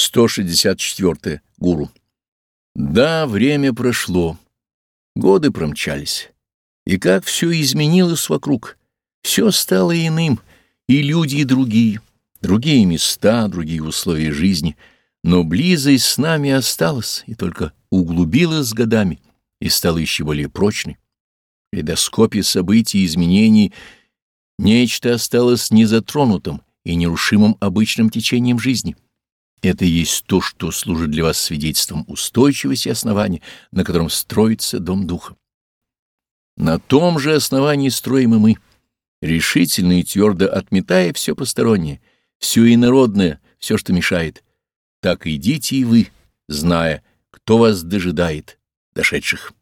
164. Гуру. Да, время прошло, годы промчались, и как все изменилось вокруг, все стало иным, и люди, и другие, другие места, другие условия жизни, но близость с нами осталась и только углубилась с годами и стала еще более прочной. В калейдоскопе событий и изменений нечто осталось незатронутым и нерушимым обычным течением жизни — это есть то, что служит для вас свидетельством устойчивости основания, на котором строится дом духа. На том же основании строим и мы, решительно и твердо отметая все постороннее, все инородное, все, что мешает. Так идите и вы, зная, кто вас дожидает, дошедших.